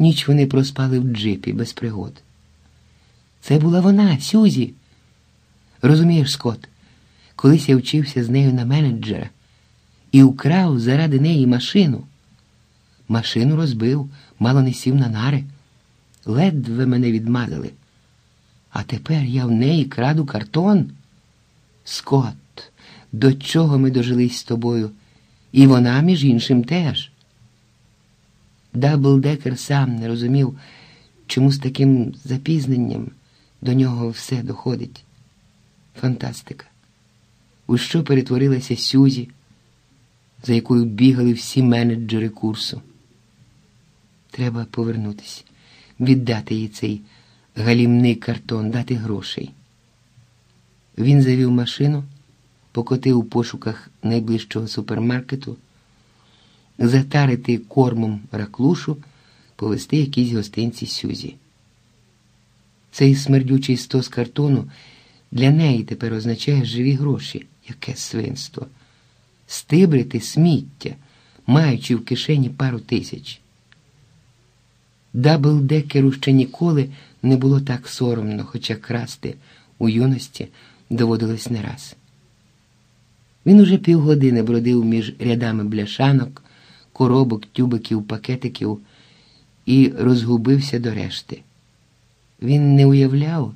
Ніч вони проспали в джипі без пригод. Це була вона, Сюзі. Розумієш, Скот, колись я вчився з нею на менеджера і украв заради неї машину. Машину розбив, мало не сів на нари. Ледве мене відмазали. А тепер я в неї краду картон. Скот, до чого ми дожились з тобою? І вона, між іншим, теж. Даблдекер сам не розумів, чому з таким запізненням до нього все доходить. Фантастика. У що перетворилася Сюзі, за якою бігали всі менеджери курсу. Треба повернутися, віддати їй цей галімний картон, дати грошей. Він завів машину, покотив у пошуках найближчого супермаркету, затарити кормом раклушу, повести якісь гостинці Сюзі. Цей смердючий стос картону для неї тепер означає живі гроші, яке свинство, стибрити сміття, маючи в кишені пару тисяч. Даблдекеру ще ніколи не було так соромно, хоча красти у юності доводилось не раз. Він уже півгодини бродив між рядами бляшанок, коробок, тюбиків, пакетиків і розгубився до решти. Він не уявляв,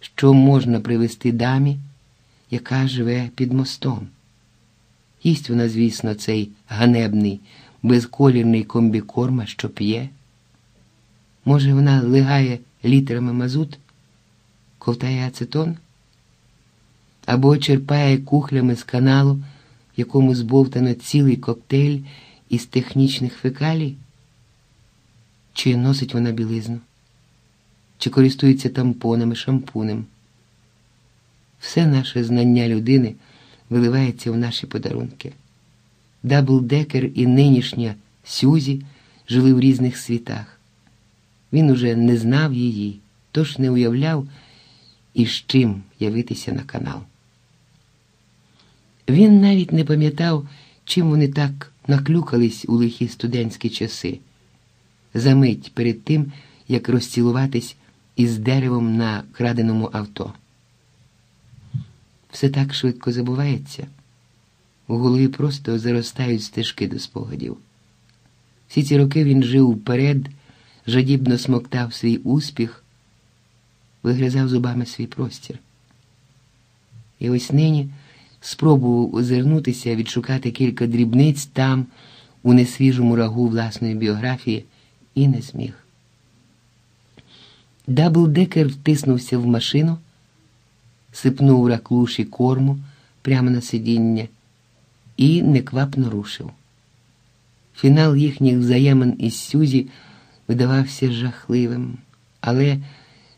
що можна привезти дамі, яка живе під мостом. Їсть вона, звісно, цей ганебний, безколірний комбікорма, що п'є. Може, вона лигає літрами мазут, ковтає ацетон, або черпає кухлями з каналу, в якому збовтано цілий коктейль із технічних фекалій? Чи носить вона білизну? Чи користується тампонами, шампунем? Все наше знання людини виливається в наші подарунки. Даблдекер і нинішня Сюзі жили в різних світах. Він уже не знав її, тож не уявляв, із чим явитися на канал. Він навіть не пам'ятав, чим вони так наклюкались у лихі студентські часи, замить перед тим, як розцілуватись із деревом на краденому авто. Все так швидко забувається. У голові просто заростають стежки до спогадів. Всі ці роки він жив вперед, жадібно смоктав свій успіх, вигризав зубами свій простір. І ось нині спробував озирнутися, відшукати кілька дрібниць там, у несвіжому рагу власної біографії, і не зміг. Даблдекер втиснувся в машину, сипнув раклуші корму прямо на сидіння і неквапно рушив. Фінал їхніх взаємин із Сюзі видавався жахливим, але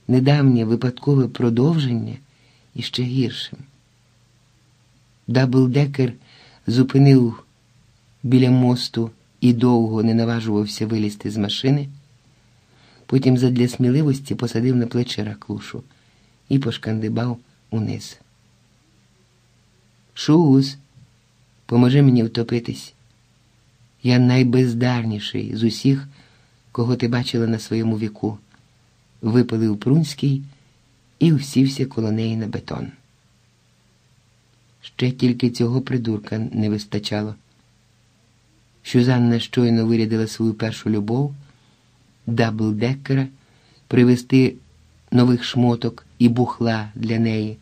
недавнє випадкове продовження іще гіршим. Даблдекер зупинив біля мосту і довго не наважувався вилізти з машини. Потім задля сміливості посадив на плече раклушу і пошкандибав униз. Шуз, поможи мені втопитись. Я найбездарніший з усіх, кого ти бачила на своєму віку, випалив Прунський і всівся коло неї на бетон. Ще тільки цього придурка не вистачало. Сюзанна щойно вирядила свою першу любов, даблдекера, привезти нових шмоток і бухла для неї.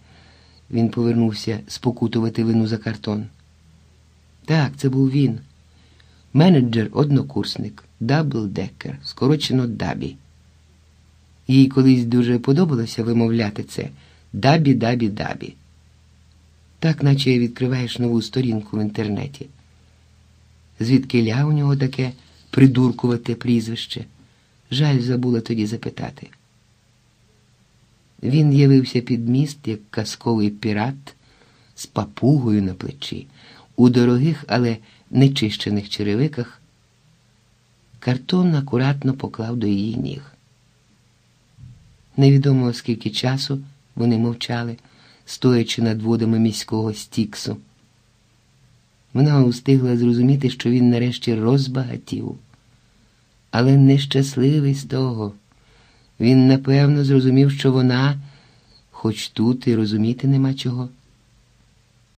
Він повернувся спокутувати вину за картон. Так, це був він, менеджер-однокурсник, даблдекер, скорочено Дабі. Їй колись дуже подобалося вимовляти це дабі-дабі-дабі. Так, наче відкриваєш нову сторінку в інтернеті. Звідки ля у нього таке придуркувате прізвище? Жаль, забула тоді запитати. Він явився під міст, як казковий пірат з папугою на плечі, у дорогих, але нечищених черевиках. Картон акуратно поклав до її ніг. Невідомо скільки часу вони мовчали стоячи над водами міського стіксу. Вона устигла зрозуміти, що він нарешті розбагатів. але нещасливий з того. Він напевно зрозумів, що вона, хоч тут і розуміти нема чого.